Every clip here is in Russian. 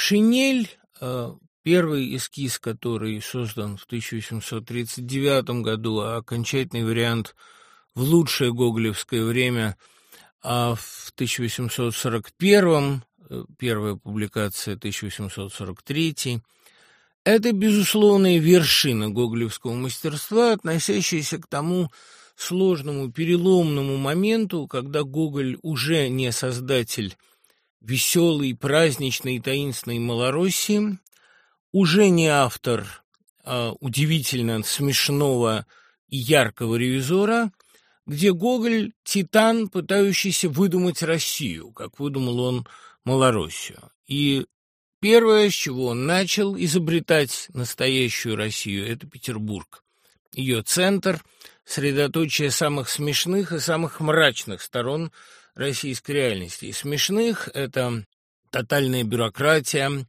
Шинель, э, первый эскиз, который создан в 1839 году, а окончательный вариант в лучшее гоголевское время, а в 1841 э, первая публикация 1843 это, безусловная вершина гоголевского мастерства, относящаяся к тому сложному переломному моменту, когда Гоголь уже не создатель веселой, праздничной и таинственной Малороссии, уже не автор а, удивительно смешного и яркого ревизора, где Гоголь — титан, пытающийся выдумать Россию, как выдумал он Малороссию. И первое, с чего он начал изобретать настоящую Россию, это Петербург. Ее центр — средоточие самых смешных и самых мрачных сторон российской реальности. И смешных — это тотальная бюрократия,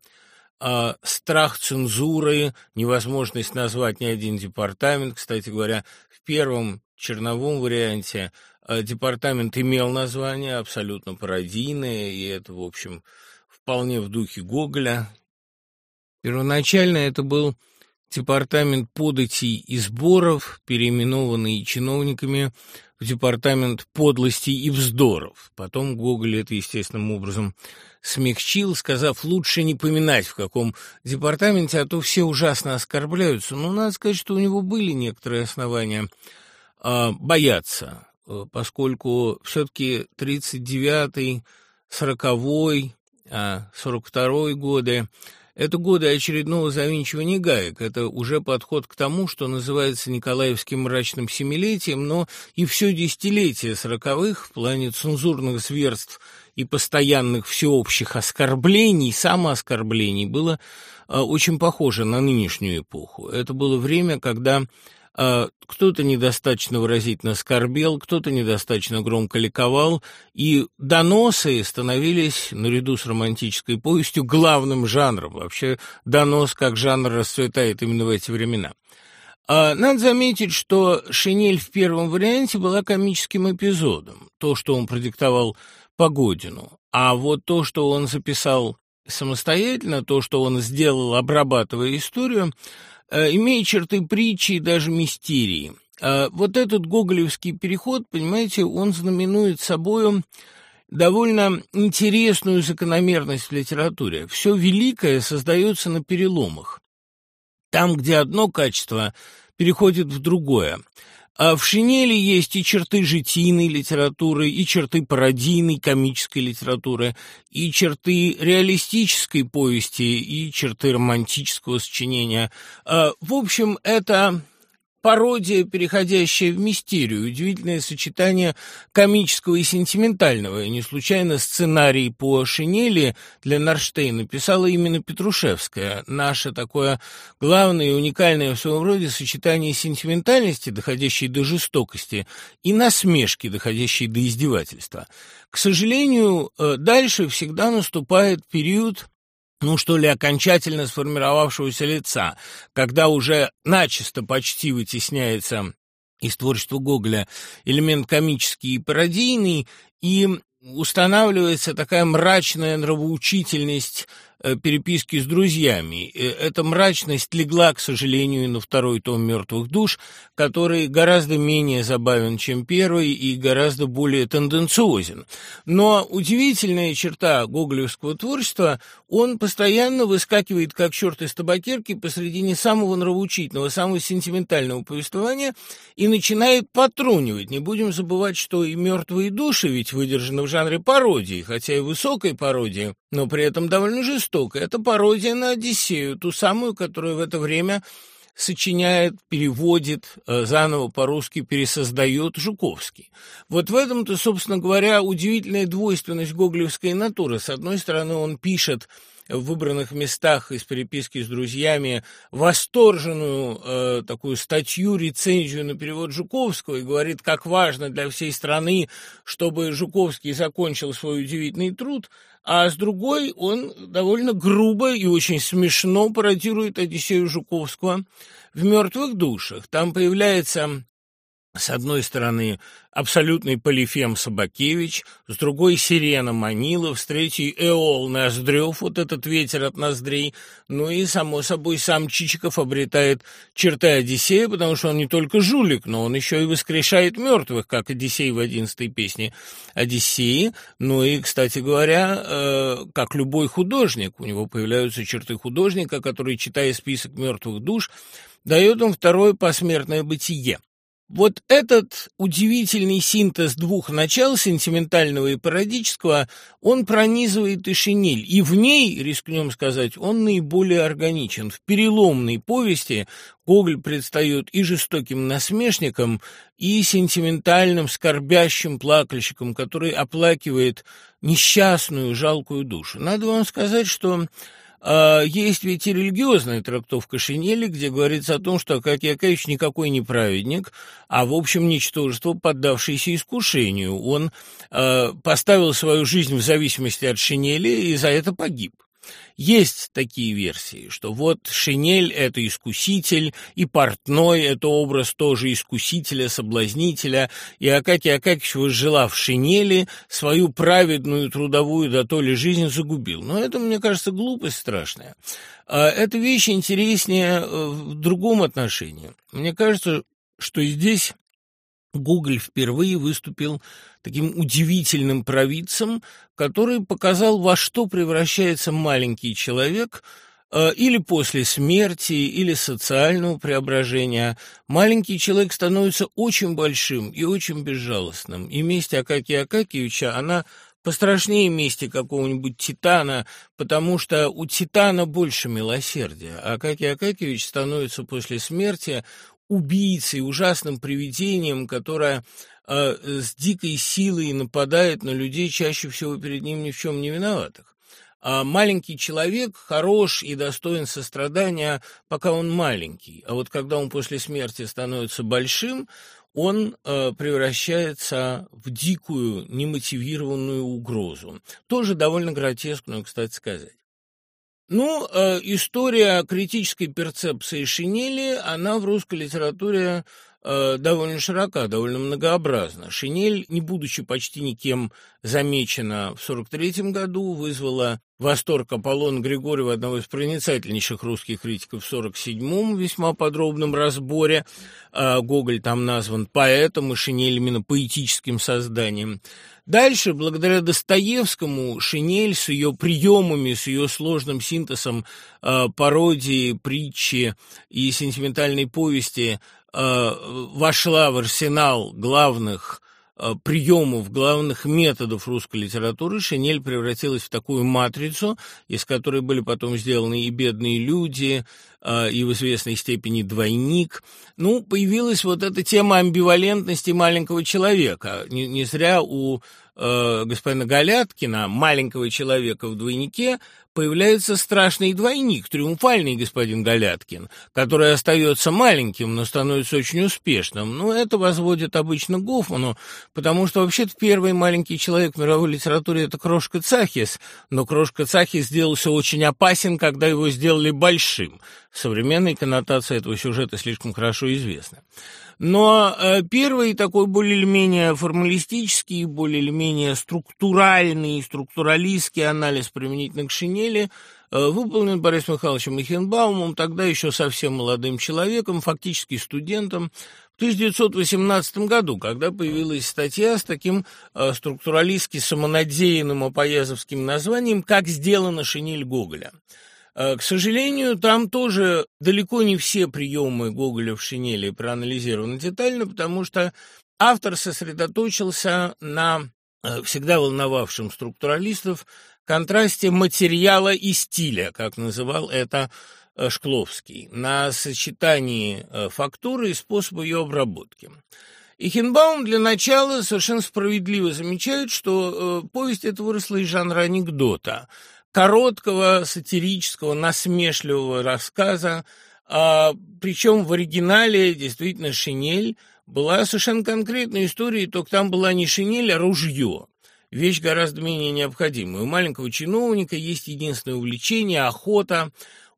э, страх цензуры, невозможность назвать ни один департамент. Кстати говоря, в первом черновом варианте э, департамент имел название, абсолютно пародийное, и это, в общем, вполне в духе Гоголя. Первоначально это был департамент податей и сборов, переименованный чиновниками в департамент подлостей и вздоров. Потом Гоголь это естественным образом смягчил, сказав, лучше не поминать, в каком департаменте, а то все ужасно оскорбляются. Но надо сказать, что у него были некоторые основания э, бояться, э, поскольку все-таки 39-й, 40-й, э, 42-й годы это годы очередного завинчивания гаек, это уже подход к тому, что называется Николаевским мрачным семилетием, но и все десятилетие сороковых в плане цензурных зверств и постоянных всеобщих оскорблений, самооскорблений было э, очень похоже на нынешнюю эпоху. Это было время, когда а, кто-то недостаточно выразительно скорбел, кто-то недостаточно громко ликовал, и доносы становились, наряду с романтической повестью, главным жанром. Вообще донос как жанр расцветает именно в эти времена. А, надо заметить, что «Шинель» в первом варианте была комическим эпизодом, то, что он продиктовал Погодину. А вот то, что он записал самостоятельно, то, что он сделал, обрабатывая историю, Э, имеет черты притчи и даже мистерии. Э, вот этот гоголевский переход, понимаете, он знаменует собою довольно интересную закономерность в литературе. Все великое создается на переломах. Там, где одно качество переходит в другое. А в «Шинели» есть и черты житийной литературы, и черты пародийной комической литературы, и черты реалистической повести, и черты романтического сочинения. А, в общем, это пародия, переходящая в мистерию, удивительное сочетание комического и сентиментального. И не случайно сценарий по «Шинели» для Нарштейна писала именно Петрушевская. Наше такое главное и уникальное в своем роде сочетание сентиментальности, доходящей до жестокости, и насмешки, доходящей до издевательства. К сожалению, э, дальше всегда наступает период ну что ли, окончательно сформировавшегося лица, когда уже начисто почти вытесняется из творчества Гоголя элемент комический и пародийный, и устанавливается такая мрачная нравоучительность переписки с друзьями. Э, эта мрачность легла, к сожалению, на второй том «Мертвых душ», который гораздо менее забавен, чем первый, и гораздо более тенденциозен. Но удивительная черта гоголевского творчества – он постоянно выскакивает, как черт из табакерки, посредине самого нравоучительного, самого сентиментального повествования и начинает потрунивать. Не будем забывать, что и «Мертвые души» ведь выдержаны в жанре пародии, хотя и высокой пародии, но при этом довольно жестокой жестокая. Это пародия на Одиссею, ту самую, которую в это время сочиняет, переводит, э, заново по-русски пересоздает Жуковский. Вот в этом-то, собственно говоря, удивительная двойственность гоголевской натуры. С одной стороны, он пишет в выбранных местах из переписки с друзьями восторженную э, такую статью, рецензию на перевод Жуковского и говорит, как важно для всей страны, чтобы Жуковский закончил свой удивительный труд, а с другой он довольно грубо и очень смешно пародирует Одиссею Жуковского в «Мертвых душах». Там появляется с одной стороны, абсолютный Полифем Собакевич, с другой — Сирена Манилов, с третьей — Эол Ноздрев, вот этот ветер от ноздрей, ну и, само собой, сам Чичиков обретает черты Одиссея, потому что он не только жулик, но он еще и воскрешает мертвых, как Одиссей в одиннадцатой песне Одиссеи, ну и, кстати говоря, э, как любой художник, у него появляются черты художника, который, читая список мертвых душ, дает им второе посмертное бытие. Вот этот удивительный синтез двух начал, сентиментального и пародического, он пронизывает и шинель, и в ней, рискнем сказать, он наиболее органичен. В переломной повести Гоголь предстает и жестоким насмешником, и сентиментальным, скорбящим плакальщиком, который оплакивает несчастную, жалкую душу. Надо вам сказать, что а есть ведь и религиозная трактовка шинели, где говорится о том, что Акакий Акаевич никакой не праведник, а, в общем, ничтожество, поддавшееся искушению. Он э, поставил свою жизнь в зависимости от шинели и за это погиб. Есть такие версии, что вот шинель — это искуситель, и портной — это образ тоже искусителя, соблазнителя, и Акакий Акакич, жила в шинели, свою праведную трудовую до то ли жизнь загубил. Но это, мне кажется, глупость страшная. А эта вещь интереснее э, в другом отношении. Мне кажется, что здесь Гоголь впервые выступил таким удивительным провидцем, который показал, во что превращается маленький человек э, или после смерти, или социального преображения. Маленький человек становится очень большим и очень безжалостным. И месть Акакия Акакиевича, она пострашнее мести какого-нибудь Титана, потому что у Титана больше милосердия. А Акакий Акакиевич становится после смерти убийцей, ужасным привидением, которое э, с дикой силой нападает на людей, чаще всего перед ним ни в чем не виноватых. А маленький человек хорош и достоин сострадания, пока он маленький. А вот когда он после смерти становится большим, он э, превращается в дикую, немотивированную угрозу. Тоже довольно гротескную, кстати сказать. Ну, э, история критической перцепции шинели, она в русской литературе э, довольно широка, довольно многообразна. Шинель, не будучи почти никем замечена в 43 году, вызвала восторг Аполлона Григорьева, одного из проницательнейших русских критиков в 47-м весьма подробном разборе. Э, Гоголь там назван поэтом и шинель именно поэтическим созданием. Дальше, благодаря Достоевскому, Шинель с ее приемами, с ее сложным синтезом э, пародии, притчи и сентиментальной повести вошла в арсенал главных Э, приемов, главных методов русской литературы Шинель превратилась в такую матрицу, из которой были потом сделаны и бедные люди, э, и в известной степени двойник. Ну, появилась вот эта тема амбивалентности маленького человека. Не, не зря у э, господина Галяткина, маленького человека в двойнике, появляется страшный двойник, триумфальный господин Галяткин, который остается маленьким, но становится очень успешным. Ну, это возводит обычно Гофману, потому что вообще-то первый маленький человек в мировой литературе – это Крошка Цахис, но Крошка Цахис сделался очень опасен, когда его сделали большим. Современная коннотация этого сюжета слишком хорошо известна. Но э, первый такой более или менее формалистический, более или менее структуральный, структуралистский анализ применительно к шинели э, выполнен Борисом Михайловичем Эхенбаумом, тогда еще совсем молодым человеком, фактически студентом, в 1918 году, когда появилась статья с таким э, структуралистски самонадеянным апоязовским названием «Как сделана шинель Гоголя». Э, к сожалению, там тоже далеко не все приемы Гоголя в шинели проанализированы детально, потому что автор сосредоточился на э, всегда волновавшем структуралистов контрасте материала и стиля, как называл это э, Шкловский, на сочетании фактуры и способа ее обработки. И Хинбаум для начала совершенно справедливо замечает, что повесть эта выросла из жанра анекдота – короткого, сатирического, насмешливого рассказа, а, причем в оригинале действительно шинель была совершенно конкретная история, только там была не шинель, а ружье. Вещь гораздо менее необходимая. У маленького чиновника есть единственное увлечение – охота.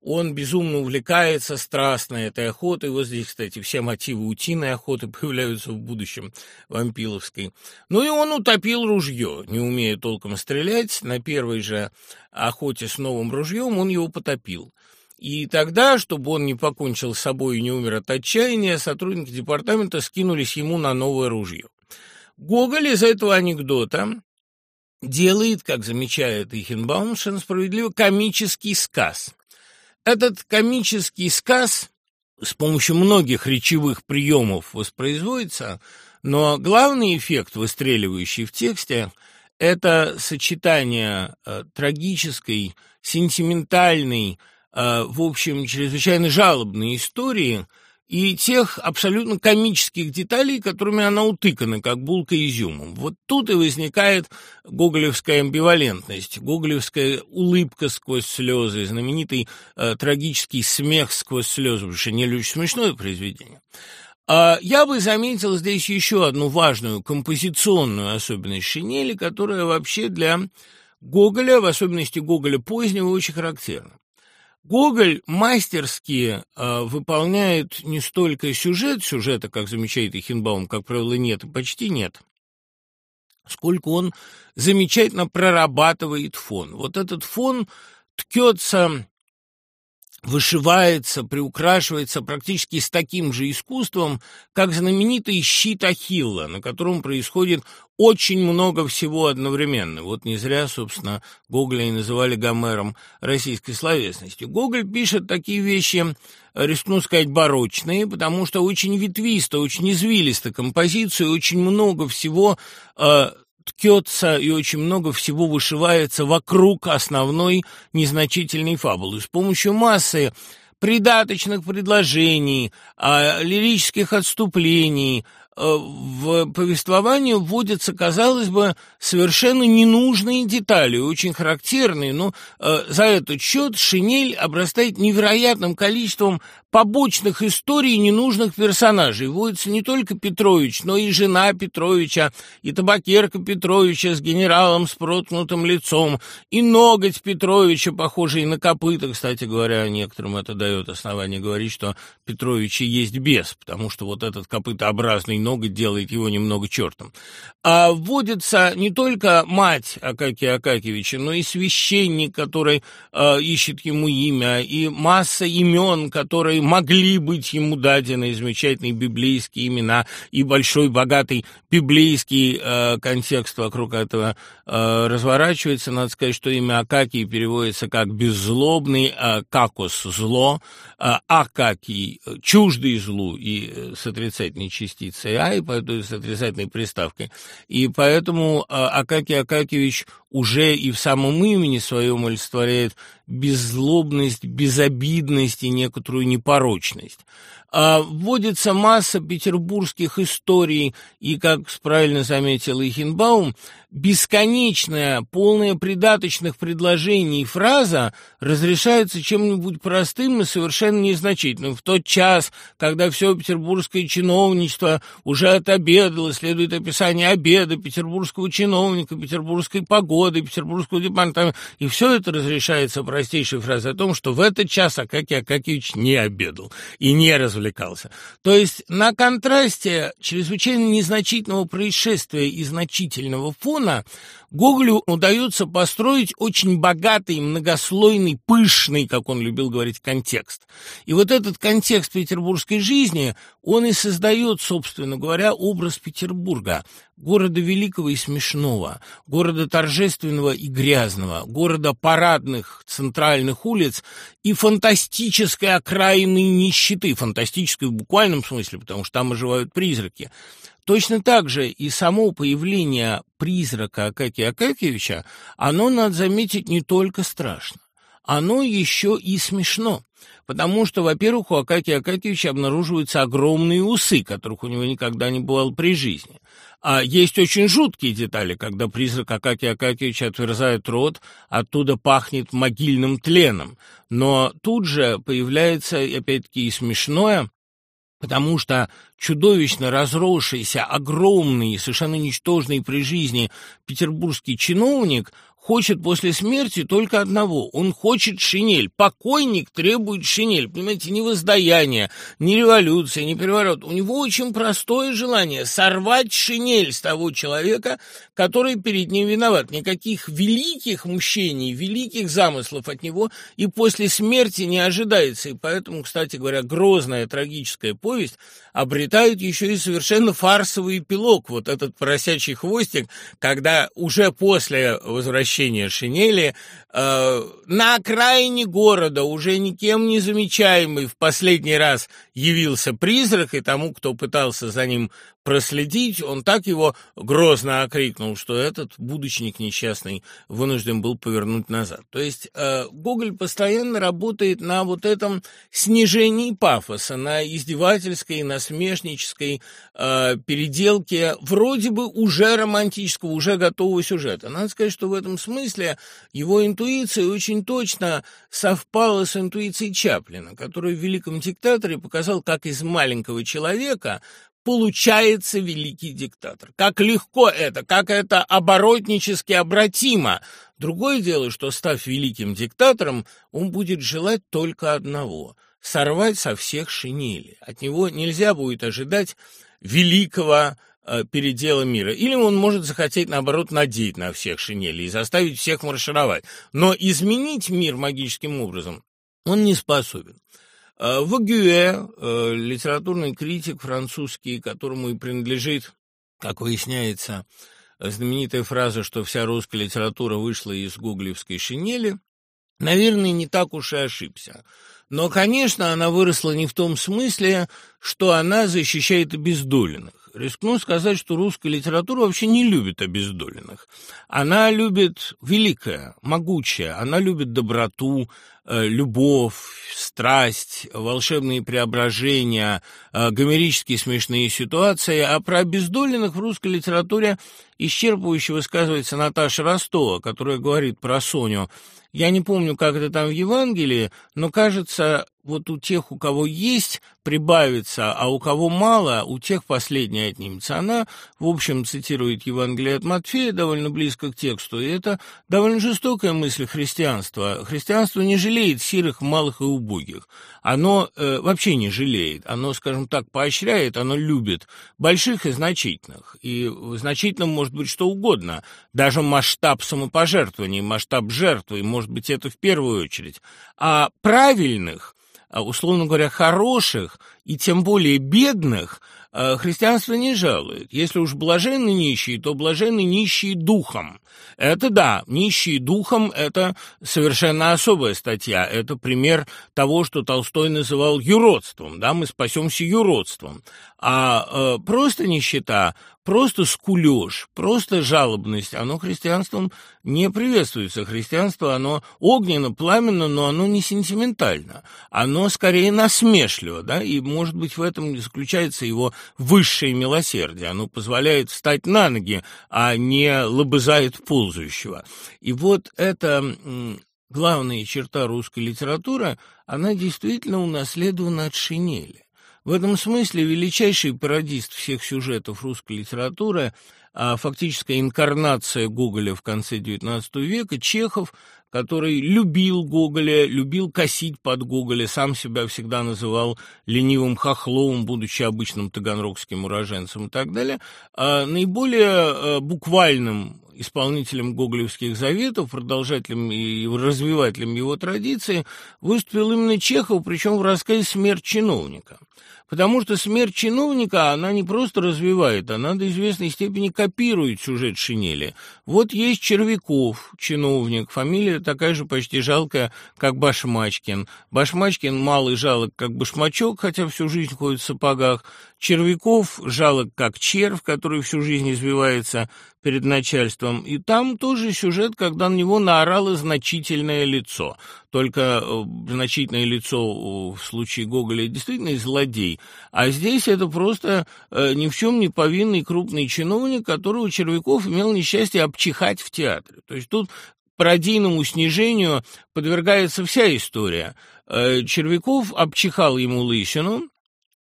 Он безумно увлекается страстно этой охотой. Вот здесь, кстати, все мотивы утиной охоты появляются в будущем вампиловской. Ну и он утопил ружье, не умея толком стрелять. На первой же охоте с новым ружьем он его потопил. И тогда, чтобы он не покончил с собой и не умер от отчаяния, сотрудники департамента скинулись ему на новое ружье. Гоголь из этого анекдота делает, как замечает Ихенбаум, совершенно справедливо, комический сказ. Этот комический сказ с помощью многих речевых приемов воспроизводится, но главный эффект, выстреливающий в тексте, это сочетание э, трагической, сентиментальной, э, в общем, чрезвычайно жалобной истории – и тех абсолютно комических деталей, которыми она утыкана, как булка изюмом. Вот тут и возникает гоголевская амбивалентность, гоголевская улыбка сквозь слезы, знаменитый э, трагический смех сквозь слезы, потому что не очень смешное произведение. А я бы заметил здесь еще одну важную композиционную особенность шинели, которая вообще для Гоголя, в особенности Гоголя позднего, очень характерна. Гоголь мастерски э, выполняет не столько сюжет, сюжета, как замечает Ихенбаум, как правило, нет и почти нет, сколько он замечательно прорабатывает фон. Вот этот фон ткется вышивается, приукрашивается практически с таким же искусством, как знаменитый щит Ахилла, на котором происходит очень много всего одновременно. Вот не зря, собственно, Гоголя и называли Гомером российской словесности. Гоголь пишет такие вещи, рискну сказать, барочные, потому что очень ветвисто, очень извилисто композиция, очень много всего э, ткется и очень много всего вышивается вокруг основной незначительной фабулы. С помощью массы придаточных предложений, а, лирических отступлений, Э, в повествовании вводятся, казалось бы, совершенно ненужные детали, очень характерные, но э, за этот счет шинель обрастает невероятным количеством побочных историй ненужных персонажей. Вводится не только Петрович, но и жена Петровича, и табакерка Петровича с генералом с проткнутым лицом, и ноготь Петровича, похожий на копыта. Кстати говоря, некоторым это дает основание говорить, что Петрович и есть бес, потому что вот этот копытообразный ноготь делает его немного чертом. А вводится не только мать Акакия Акакевича, но и священник, который э, ищет ему имя, и масса имен, которые могли быть ему дадены замечательные библейские имена и большой богатый библейский э, контекст вокруг этого э, разворачивается. Надо сказать, что имя Акакий переводится как «беззлобный», э, «какос» – «зло», э, «акакий» – «чуждый злу» и э, с отрицательной частицей «а», и с отрицательной приставкой. И поэтому э, Акакий Акакевич уже и в самом имени своем олицетворяет беззлобность, безобидность и некоторую непорочность. А вводится масса петербургских историй, и, как правильно заметил Ихенбаум, бесконечная, полная придаточных предложений фраза разрешается чем-нибудь простым и совершенно незначительным. В тот час, когда все петербургское чиновничество уже отобедало, следует описание обеда петербургского чиновника, петербургской погоды, петербургского департамента, и все это разрешается простейшей фразой о том, что в этот час Акакий Акакевич не обедал и не развлекался. То есть на контрасте чрезвычайно незначительного происшествия и значительного фона Платона Гоголю удается построить очень богатый, многослойный, пышный, как он любил говорить, контекст. И вот этот контекст петербургской жизни, он и создает, собственно говоря, образ Петербурга, города великого и смешного, города торжественного и грязного, города парадных центральных улиц и фантастической окраины нищеты, фантастической в буквальном смысле, потому что там оживают призраки. Точно так же и само появление призрака Акакия Акакевича, оно, надо заметить, не только страшно, оно еще и смешно. Потому что, во-первых, у Акакия Акакевича обнаруживаются огромные усы, которых у него никогда не бывало при жизни. А есть очень жуткие детали, когда призрак Акакия Акакевича отверзает рот, оттуда пахнет могильным тленом. Но тут же появляется, опять-таки, и смешное, потому что чудовищно разросшийся, огромный, совершенно ничтожный при жизни петербургский чиновник хочет после смерти только одного. Он хочет шинель. Покойник требует шинель. Понимаете, ни воздаяние, ни революция, ни переворот. У него очень простое желание сорвать шинель с того человека, который перед ним виноват. Никаких великих мучений, великих замыслов от него и после смерти не ожидается. И поэтому, кстати говоря, грозная трагическая повесть обретает еще и совершенно фарсовый эпилог. Вот этот поросячий хвостик, когда уже после возвращения шинели на окраине города, уже никем не замечаемый, в последний раз явился призрак, и тому, кто пытался за ним проследить, он так его грозно окрикнул, что этот будущник несчастный вынужден был повернуть назад. То есть э, Гоголь постоянно работает на вот этом снижении пафоса, на издевательской, насмешнической э, переделке вроде бы уже романтического, уже готового сюжета. Надо сказать, что в этом смысле его интуиция очень точно совпала с интуицией Чаплина, который в «Великом диктаторе» показал, как из маленького человека получается великий диктатор. Как легко это, как это оборотнически обратимо. Другое дело, что, став великим диктатором, он будет желать только одного – сорвать со всех шинели. От него нельзя будет ожидать великого передела мира. Или он может захотеть, наоборот, надеть на всех шинели и заставить всех маршировать. Но изменить мир магическим образом он не способен. Э, Вагюэ, э, литературный критик французский, которому и принадлежит, как выясняется, знаменитая фраза, что вся русская литература вышла из гуглевской шинели, наверное, не так уж и ошибся. Но, конечно, она выросла не в том смысле, что она защищает обездоленных. Рискну сказать, что русская литература вообще не любит обездоленных. Она любит великое, могучее, она любит доброту, любовь, страсть, волшебные преображения, э, гомерические смешные ситуации, а про обездоленных в русской литературе исчерпывающе высказывается Наташа Ростова, которая говорит про Соню. Я не помню, как это там в Евангелии, но, кажется, вот у тех, у кого есть, прибавится, а у кого мало, у тех последнее отнимется. Она, в общем, цитирует Евангелие от Матфея довольно близко к тексту, и это довольно жестокая мысль христианства. Христианство не жалеет сирых, малых и убогих. Оно э, вообще не жалеет, оно, скажем так, поощряет, оно любит больших и значительных. И значительным может быть что угодно, даже масштаб самопожертвований, масштаб жертвы, может быть, это в первую очередь. А правильных а, условно говоря, хороших и тем более бедных христианство не жалует. Если уж блаженны нищие, то блаженны нищие духом. Это да, нищие духом – это совершенно особая статья. Это пример того, что Толстой называл юродством. Да, мы спасемся юродством. А э, просто нищета Просто скулеж, просто жалобность, оно христианством не приветствуется. Христианство, оно огненно, пламенно, но оно не сентиментально. Оно скорее насмешливо, да, и, может быть, в этом заключается его высшее милосердие. Оно позволяет встать на ноги, а не лобызает ползающего. И вот это главная черта русской литературы, она действительно унаследована от шинели. В этом смысле величайший пародист всех сюжетов русской литературы, а фактическая инкарнация Гоголя в конце XIX века, Чехов, который любил Гоголя, любил косить под Гоголя, сам себя всегда называл ленивым хохловым, будучи обычным таганрогским уроженцем и так далее, а наиболее а, буквальным исполнителем гоголевских заветов, продолжателем и развивателем его традиции, выступил именно Чехов, причем в рассказе «Смерть чиновника». Потому что смерть чиновника, она не просто развивает, она до известной степени копирует сюжет Шинели. Вот есть Червяков, чиновник, фамилия такая же почти жалкая, как Башмачкин. Башмачкин малый жалок, как Башмачок, хотя всю жизнь ходит в сапогах. Червяков жалок, как червь, который всю жизнь избивается перед начальством. И там тоже сюжет, когда на него наорало значительное лицо. Только э, значительное лицо в случае Гоголя действительно злодей. А здесь это просто э, ни в чем не повинный крупный чиновник, которого Червяков имел несчастье обчихать в театре. То есть тут пародийному снижению подвергается вся история. Э, Червяков обчихал ему лысину,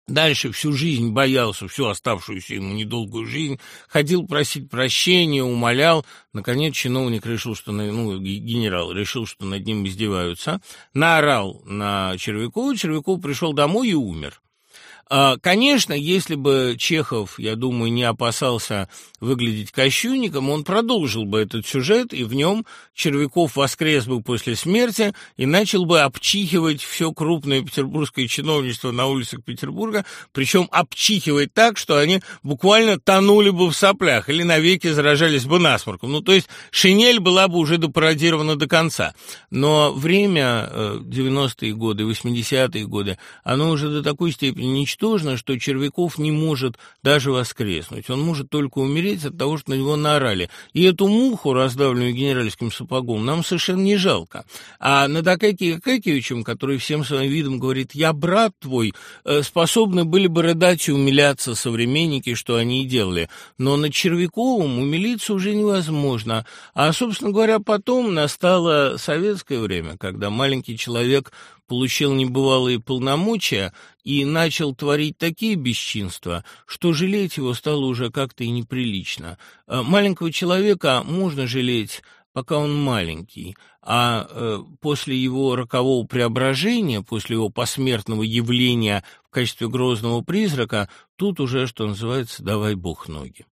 Дальше всю жизнь боялся, всю оставшуюся ему недолгую жизнь, ходил просить прощения, умолял. Наконец чиновник решил, что, ну, генерал решил, что над ним издеваются, наорал на Червякова, Червяков пришел домой и умер. А, конечно, если бы Чехов, я думаю, не опасался выглядеть кощунником, он продолжил бы этот сюжет, и в нем Червяков воскрес бы после смерти и начал бы обчихивать все крупное петербургское чиновничество на улицах Петербурга, причем обчихивать так, что они буквально тонули бы в соплях или навеки заражались бы насморком. Ну, то есть шинель была бы уже допародирована до конца. Но время 90-е э, годы, 80-е годы, оно уже до такой степени ничтожно, что Червяков не может даже воскреснуть. Он может только умереть, от того, что на него наорали. И эту муху, раздавленную генеральским сапогом, нам совершенно не жалко. А над Акакием Акакевичем, который всем своим видом говорит «я брат твой», э, способны были бы рыдать и умиляться современники, что они и делали. Но над Червяковым умилиться уже невозможно. А, собственно говоря, потом настало советское время, когда маленький человек получил небывалые полномочия и начал творить такие бесчинства, что жалеть его стало уже как-то и неприлично. Э, маленького человека можно жалеть, пока он маленький, а э, после его рокового преображения, после его посмертного явления в качестве грозного призрака, тут уже, что называется, давай бог ноги.